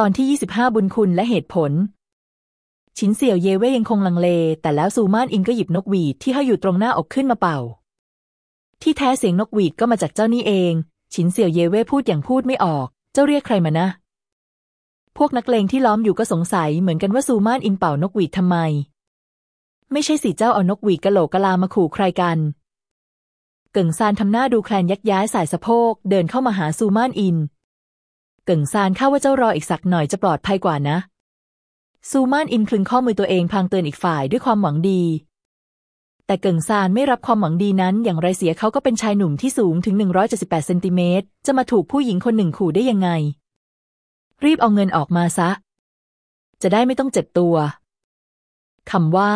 ตอนที่ 25 บุญคุณและเหตุผล ชินเสี่ยวเยเว่ยังคงลังเล แต่แล้วซูมานอินก็หยิบนกหวีดที่ห้อยอยู่ตรงหน้าอกขึ้นมาเป่า ที่แท้เสียงนกหวีดก็มาจากเจ้านี่เอง ชินเสี่ยวเยเว่พูดอย่างพูดไม่ออก เจ้าเรียกใครมานะ พวกนักเลงที่ล้อมอยู่ก็สงสัยเหมือนกันว่าซูมานอินเป่านกหวีดทำไม ไม่ใช่สิเจ้าเอานกหวีดกะโหลกกะลามาขู่ใครกัน เก่งซานทำหน้าดูแคลนยักย้ายสายสะโพกเดินเข้ามาหาซูมานอิน เก่งซานข้าว่าเจ้ารออีกสักหน่อยจะปลอดภัยกว่านะ ซูมานอินคลึงข้อมือตัวเองพลางเตือนอีกฝ่ายด้วยความหวังดี แต่เก่งซานไม่รับความหวังดีนั้น อย่างไรเสียเขาก็เป็นชายหนุ่มที่สูงถึง 178เซนติเมตรจะมาถูกผู้หญิงคนหนึ่งขู่ได้ยังไง รีบเอาเงินออกมาซะ จะได้ไม่ต้องเจ็บตัวคำว่า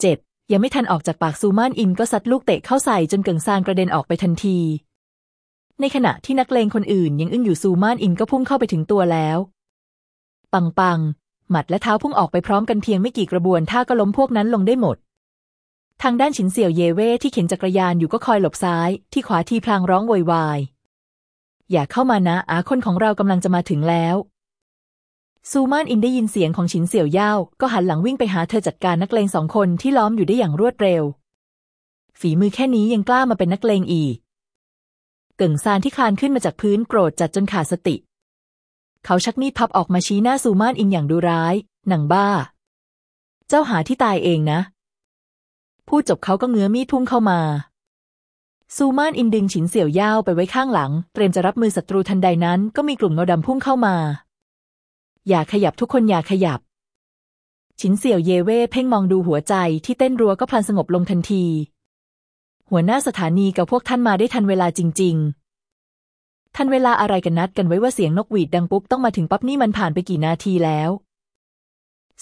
เจ็บยังไม่ทันออกจากปากซูมานอินก็ซัดลูกเตะเข้าใส่จนเก่งซานกระเด็นออกไปทันที ในขณะที่นักเลงคนอื่นยังอึ้งอยู่ซูมานอินก็พุ่งเข้าไปถึงตัวแล้ว ปังปังหมัดและเท้าพุ่งออกไปพร้อมกันเพียงไม่กี่กระบวนท่าก็ล้มพวกนั้นลงได้หมด ทางด้านฉินเสี่ยวเยเว่ที่เข็นจักรยานอยู่ก็คอยหลบซ้าย ที่ขวาทีพลางร้องโวยวาย อย่าเข้ามานะอาคนของเรากำลังจะมาถึงแล้ว ซูมานอินได้ยินเสียงของฉินเสี่ยวเย่าก็หันหลังวิ่งไปหาเธอจัดการนักเลงสองคนที่ล้อมอยู่ได้อย่างรวดเร็ว ฝีมือแค่นี้ยังกล้ามาเป็นนักเลงอีก เก่งซานที่คลานขึ้นมาจากพื้นโกรธจัดจนขาดสติ เขาชักมีดพับออกมาชี้หน้าซูมานอินอย่างดูร้าย หนังบ้า เจ้าหาที่ตายเองนะ พูดจบเขาก็เงื้อมีดพุ่งเข้ามา ซูมานอินดึงฉินเสี่ยวย่าวไปไว้ข้างหลัง เตรียมจะรับมือศัตรูทันใดนั้น ก็มีกลุ่มเงาดำพุ่งเข้ามา อย่าขยับทุกคนอย่าขยับ ฉินเสี่ยวเยเว่เพ่งมองดูหัวใจที่เต้นรัวก็พลันสงบลงทันที หัวหน้าสถานีกับพวกท่านมาได้ทันเวลาจริง ๆ ทันเวลาอะไรกันนัดกันไว้ว่าเสียงนกหวีดดังปุ๊บต้องมาถึงปั๊บนี่มันผ่านไปกี่นาทีแล้ว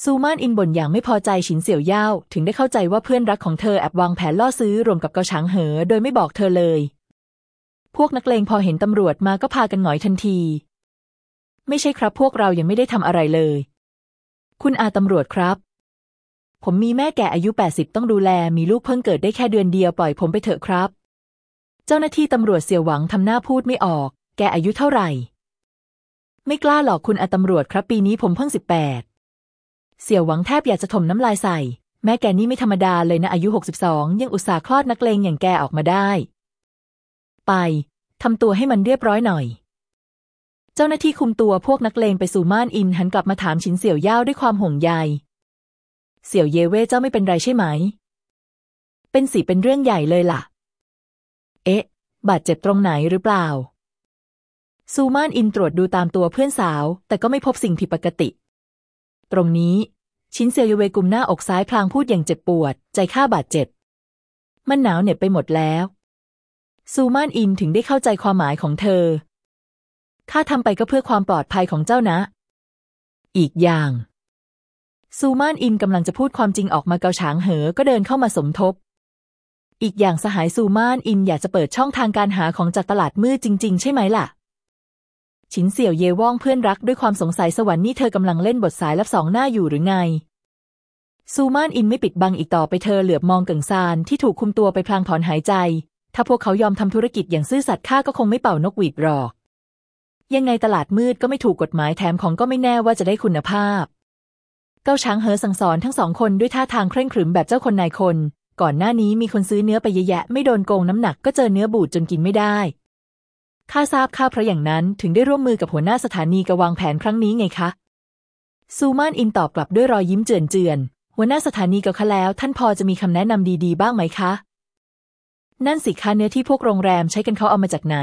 ซูมานอินบ่นอย่างไม่พอใจฉินเสี่ยวย่าวถึงได้เข้าใจว่าเพื่อนรักของเธอแอบวางแผนล่อซื้อรวมกับเกาช้างเหอ โดยไม่บอกเธอเลย พวกนักเลงพอเห็นตำรวจมาก็พากันหงอยทันที ไม่ใช่ครับพวกเรายังไม่ได้ทำอะไรเลย คุณอาตำรวจครับ ผมมีแม่แก่อายุ 80 ต้องดูแล มีลูกเพิ่งเกิดได้แค่เดือนเดียวปล่อยผมไปเถอะครับ เจ้าหน้าที่ตำรวจเสี่ยวหวังทำหน้าพูดไม่ออก แกอายุเท่าไหร่ ไม่กล้าหรอกคุณอาตำรวจครับปีนี้ผมเพิ่งสิบแปดเสี่ยวหวังแทบอยากจะถมน้ำลายใส่ แม่แกนี่ไม่ธรรมดาเลยนะอายุ 62 ยังอุตส่าห์คลอดนักเลงอย่างแกออกมาได้ ไปทำตัวให้มันเรียบร้อยหน่อย เจ้าหน้าที่คุมตัวพวกนักเลงไปสู่ม่านอินหันกลับมาถามชินเสี่ยวย่าวด้วยความห่วงใย เสี่ยวเยเว่เจ้าไม่เป็นไรใช่ไหม เป็นสิเป็นเรื่องใหญ่เลยล่ะ เอ๊ะ บาดเจ็บตรงไหนหรือเปล่า ซูมานอินตรวจดูตามตัวเพื่อนสาว แต่ก็ไม่พบสิ่งผิดปกติ ตรงนี้ ชิ้นเซียวเยเวกุมหน้าอกซ้ายพลางพูดอย่างเจ็บปวด ใจข้าบาดเจ็บ มันหนาวเหน็บไปหมดแล้ว ซูมานอินถึงได้เข้าใจความหมายของเธอข้าทำไปก็เพื่อความปลอดภัยของเจ้านะ อีกอย่าง ซูมานอินกำลังจะพูดความจริงออกมาเกาฉางเหอ ก็เดินเข้ามาสมทบ อีกอย่างสหายซูมานอินอยากจะเปิดช่องทางการหาของจากตลาดมืดจริง ๆ ใช่ไหมล่ะ ฉินเสี่ยวเยว่องเพื่อนรักด้วยความสงสัยสวรรค์นี่เธอกำลังเล่นบทสายลับสองหน้าอยู่หรือไง ซูมานอินไม่ปิดบังอีกต่อไปเธอเหลือบมองเก่งซานที่ถูกคุมตัวไปพลางถอนหายใจ ถ้าพวกเขายอมทำธุรกิจอย่างซื่อสัตย์ข้าก็คงไม่เป่านกหวีดหรอก ยังไงตลาดมืดก็ไม่ถูกกฎหมายแถมของก็ไม่แน่ว่าจะได้คุณภาพ เก้าช้างเหอสั่งสอนทั้งสองคนด้วยท่าทางเคร่งขรึมแบบเจ้าคนนายคน ก่อนหน้านี้มีคนซื้อเนื้อไปเยอะแยะ ไม่โดนโกงน้ำหนักก็เจอเนื้อบูดจนกินไม่ได้ข้าทราบข้าเพราะอย่างนั้นถึงได้ร่วมมือกับหัวหน้าสถานีกวางแผนครั้งนี้ไงคะ ซูมานอินตอบกลับด้วยรอยยิ้มเจือนเจือน หัวหน้าสถานีกับข้าแล้ว ท่านพอจะมีคำแนะนำดีๆ บ้างไหมคะ นั่นสิคะเนื้อที่พวกโรงแรมใช้กันเขาเอามาจากไหน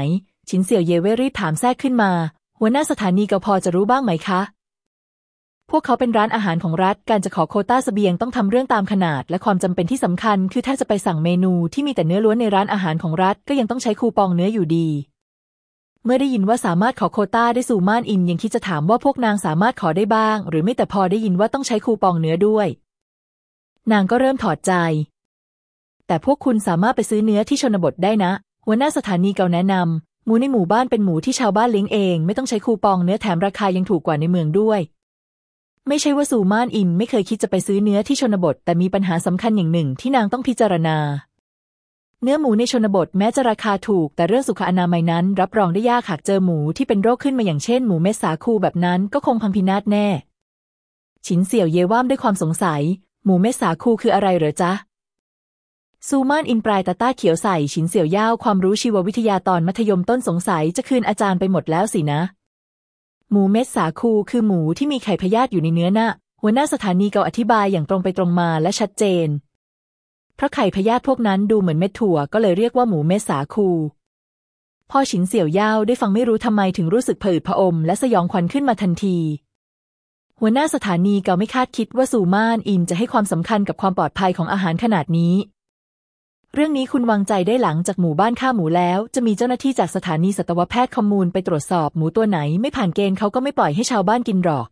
ชินเสี่ยวเยเวรีบถามแทรกขึ้นมา หัวหน้าสถานีก็พอจะรู้บ้างไหมคะ พวกเขาเป็นร้านอาหารของรัฐ การจะขอโคต้าเสบียงต้องทำเรื่องตามขนาด และความจำเป็นที่สำคัญ คือถ้าจะไปสั่งเมนูที่มีแต่เนื้อล้วนในร้านอาหารของรัฐ ก็ยังต้องใช้คูปองเนื้ออยู่ดี เมื่อได้ยินว่าสามารถขอโคต้าได้สู่ม่านอินยังคิดจะถามว่าพวกนางสามารถขอได้บ้าง หรือไม่แต่พอได้ยินว่าต้องใช้คูปองเนื้อด้วย นางก็เริ่มถอดใจ แต่พวกคุณสามารถไปซื้อเนื้อที่ชนบทได้นะ หัวหน้าสถานีเก่าแนะนำหมูในหมู่บ้านเป็นหมูที่ชาวบ้านเลี้ยงเอง ไม่ต้องใช้คูปองเนื้อแถมราคายังถูกกว่าในเมืองด้วย ไม่ใช่ว่าสูมานอินไม่เคยคิดจะไปซื้อเนื้อที่ชนบท แต่มีปัญหาสำคัญอย่างหนึ่งที่นางต้องพิจารณา เนื้อหมูในชนบทแม้จะราคาถูก แต่เรื่องสุขอนามัยนั้น รับรองได้ยากหากเจอหมูที่เป็นโรคขึ้นมาอย่างเช่นหมูเม็ดสาคูแบบนั้นก็คงพังพินาศแน่ ฉินเสี่ยวเยว่ามด้วยความสงสัย หมูเม็ดสาคูคืออะไรเหรอจ๊ะซูมานอินปลายตาต้าเขียวใส่ฉินเสี่ยวย่าวความรู้ชีววิทยาตอนมัธยมต้นสงสัยจะคืนอาจารย์ไปหมดแล้วสินะ หมูเม็ดสาคูคือหมูที่มีไข่พยาธิอยู่ในเนื้อน่ะหัวหน้าสถานีเกาอธิบายอย่างตรงไปตรงมาและชัดเจน เพราะไข่พยาธิพวกนั้นดูเหมือนเม็ดถั่วก็เลยเรียกว่าหมูเม็ดสาคูพ่อฉินเสี่ยวย่าวได้ฟังไม่รู้ทำไมถึงรู้สึกผะอืดผอมและสยองขวัญขึ้นมาทันที หัวหน้าสถานีเกาไม่คาดคิดว่าซูมานอินจะให้ความสำคัญกับความปลอดภัยของอาหารขนาดนี้ เรื่องนี้คุณวางใจได้หลังจากหมู่บ้านฆ่าหมูแล้ว จะมีเจ้าหน้าที่จากสถานีสัตวแพทย์คอมมูลไปตรวจสอบหมูตัวไหนไม่ผ่านเกณฑ์เขาก็ไม่ปล่อยให้ชาวบ้านกินหรอก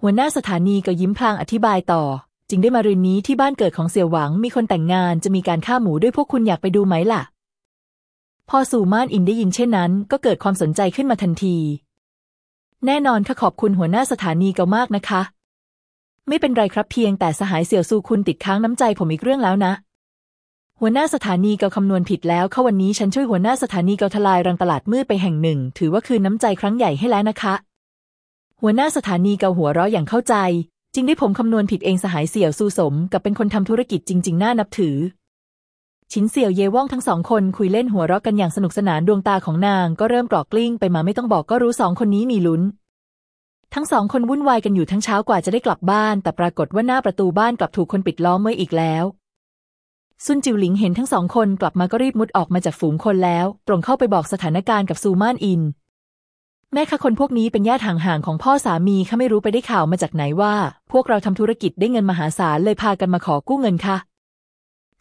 หัวหน้าสถานีก็ยิ้มพลางอธิบายต่อ จึงได้มารืนนี้ที่บ้านเกิดของเสี่ยวหวังมีคนแต่งงานจะมีการฆ่าหมูด้วยพวกคุณอยากไปดูไหมล่ะ พอสู่ม่านอินได้ยินเช่นนั้น ก็เกิดความสนใจขึ้นมาทันที แน่นอนค่ะขอบคุณหัวหน้าสถานีเกามากนะคะ ไม่เป็นไรครับเพียงแต่สหายเสี่ยวซูคุณติดค้างน้ำใจผมอีกเรื่องแล้วนะ หัวหน้าสถานีเกาคำนวณผิดแล้วเขาวันนี้ฉันช่วยหัวหน้าสถานีเกาทลายรังตลาดมืดไปแห่งหนึ่ง ถือว่าคืนน้ำใจครั้งใหญ่ให้แล้วนะคะ หัวหน้าสถานีเกาหัวเราะอย่างเข้าใจ จริงได้ผมคำนวณผิดเองสหายเสี่ยวซูสม กับเป็นคนทำธุรกิจจริง ๆ น่านับถือ ชินเสี่ยวเยว่องทั้งสองคนคุยเล่นหัวเราะกันอย่างสนุกสนานดวงตาของนางก็เริ่มกรอกกลิ้งไปมาไม่ต้องบอกก็รู้สองคนนี้มีลุ้นทั้งสองคนวุ่นวายกันอยู่ทั้งเช้ากว่าจะได้กลับบ้าน แต่ปรากฏว่าหน้าประตูบ้านกลับถูกคนปิดล้อมไว้อีกแล้ว ซุนจิวหลิงเห็นทั้งสองคนกลับมาก็รีบมุดออกมาจากฝูงคนแล้ว ตรงเข้าไปบอกสถานการณ์กับซูมานอิน แม่คะคนพวกนี้เป็นญาติห่างๆของพ่อสามีข้าไม่รู้ไปได้ข่าวมาจากไหนว่า พวกเราทำธุรกิจได้เงินมหาศาลเลยพากันมาขอกู้เงินค่ะ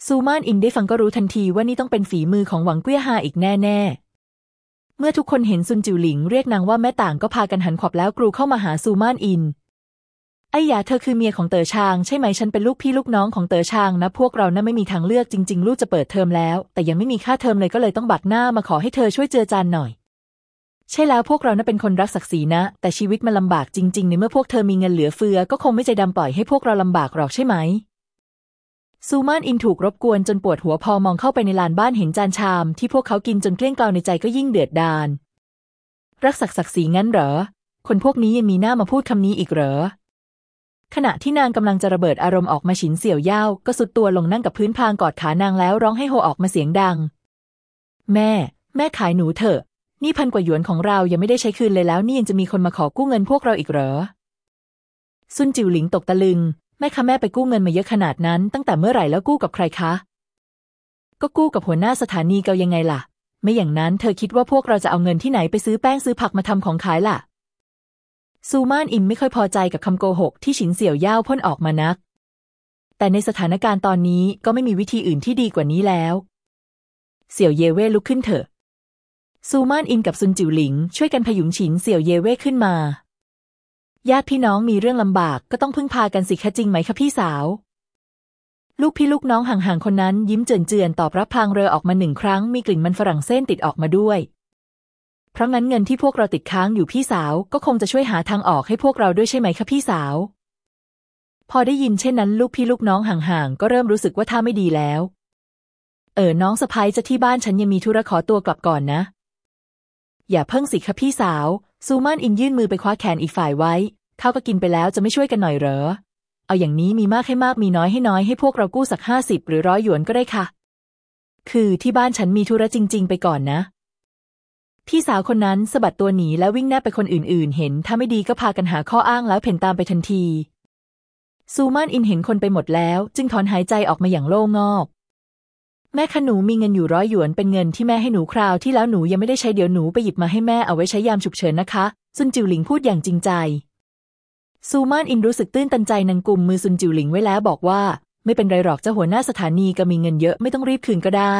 ซูมานอินได้ฟังก็รู้ทันทีว่านี่ต้องเป็นฝีมือของหวังเกี้ยฮาอีกแน่ๆเมื่อทุกคนเห็นซุนจิวหลิงเรียกนางว่าแม่ต่างก็พากันหันขวับแล้วกรูเข้ามาหาซูมานอิน ไอ้ยาเธอคือเมียของเต๋อชาง ใช่ไหมฉันเป็นลูกพี่ลูกน้องของเต๋อชางนะ พวกเราน่ะไม่มีทางเลือกจริง ๆ ลูกจะเปิดเทอมแล้ว แต่ยังไม่มีค่าเทอมเลยก็เลยต้องบักหน้ามาขอให้เธอช่วยเจือจานหน่อย ใช่แล้วพวกเราน่ะเป็นคนรักศักดิ์ศรีนะ แต่ชีวิตมันลำบากจริง ๆ ในเมื่อพวกเธอมีเงินเหลือเฟือ ก็คงไม่ใจดำปล่อยให้พวกเราลำบากหรอกใช่ไหมซูมานอินถูกรบกวนจนปวดหัวพอมองเข้าไปในลานบ้านเห็นจานชามที่พวกเขากินจนเกลี้ยงเกลาในใจก็ยิ่งเดือดดาลรักศักดิ์ศักดิ์ศรีงั้นเหรอ คนพวกนี้ยังมีหน้ามาพูดคำนี้อีกเหรอ ขณะที่นางกำลังจะระเบิดอารมณ์ออกมาฉินเสี่ยวเย่าก็สุดตัวลงนั่งกับพื้นพางกอดขานางแล้วร้องให้โฮออกมาเสียงดัง แม่ แม่ขายหนูเถอะ นี่พันกว่าหยวนของเรายังไม่ได้ใช้คืนเลยแล้ว นี่ยังจะมีคนมาขอกู้เงินพวกเราอีกเหรอซุนจิวหลิงตกตะลึง แม่คะแม่ไปกู้เงินมาเยอะขนาดนั้น ตั้งแต่เมื่อไหร่แล้วกู้กับใครคะ ก็กู้กับหัวหน้าสถานีเกายังไงล่ะ ไม่อย่างนั้นเธอคิดว่าพวกเราจะเอาเงินที่ไหนไปซื้อแป้งซื้อผักมาทำของขายล่ะ ซูมานอินไม่ค่อยพอใจกับคำโกหกที่ฉินเสี่ยวย่าพ่นออกมานัก แต่ในสถานการณ์ตอนนี้ก็ไม่มีวิธีอื่นที่ดีกว่านี้แล้ว เสี่ยวเยเว่ลุกขึ้นเถอะ ซูมานอินกับซุนจิ๋วหลิง ช่วยกันพยุงฉินเสี่ยวเยเว่ขึ้นมา ญาติพี่น้องมีเรื่องลำบากก็ต้องพึ่งพากันสิคะจริงไหมคะพี่สาว ลูกพี่ลูกน้องห่างๆคนนั้นยิ้มเจือนๆตอบรับพางเรือออกมาหนึ่งครั้งมีกลิ่นมันฝรั่งเส้นติดออกมาด้วย เพราะงั้นเงินที่พวกเราติดค้างอยู่พี่สาวก็คงจะช่วยหาทางออกให้พวกเราด้วยใช่ไหมคะพี่สาว พอได้ยินเช่นนั้น ลูกพี่ลูกน้องห่างๆก็เริ่มรู้สึกว่าท่าไม่ดีแล้ว เออน้องสะพ้ายจะที่บ้านฉันยังมีธุระขอตัวกลับก่อนนะ อย่าเพิ่งสิคะพี่สาว ซูมานอินยื่นมือไปคว้าแขนอีกฝ่ายไว้เขาก็กินไปแล้วจะไม่ช่วยกันหน่อยเหรอ เอาอย่างนี้มีมากให้มากมีน้อยให้น้อยให้พวกเรากู้สักห้าสิบหรือร้อยหยวนก็ได้ค่ะ คือที่บ้านฉันมีธุระจริง ๆ ไปก่อนนะ พี่สาวคนนั้นสะบัดตัวหนีแล้ววิ่งแนบไปคนอื่นๆ เห็นถ้าไม่ดีก็พากันหาข้ออ้างแล้วเพ่นตามไปทันที ซูมานอินเห็นคนไปหมดแล้ว จึงถอนหายใจออกมาอย่างโล่งอก แม่คะหนูมีเงินอยู่ร้อยหยวนเป็นเงินที่แม่ให้หนูคราวที่แล้วหนูยังไม่ได้ใช้เดี๋ยวหนูไปหยิบมาให้แม่เอาไว้ใช้ยามฉุกเฉินนะคะซุนจิวหลิงพูดอย่างจริงใจ ซูมานอินรู้สึกตื้นตันใจนางกลุ่มมือซุนจิวหลิงไว้แล้วบอกว่า ไม่เป็นไรหรอกเจ้าหัวหน้าสถานีก็มีเงินเยอะไม่ต้องรีบคืนก็ได้